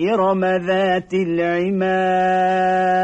إرم ذات العماد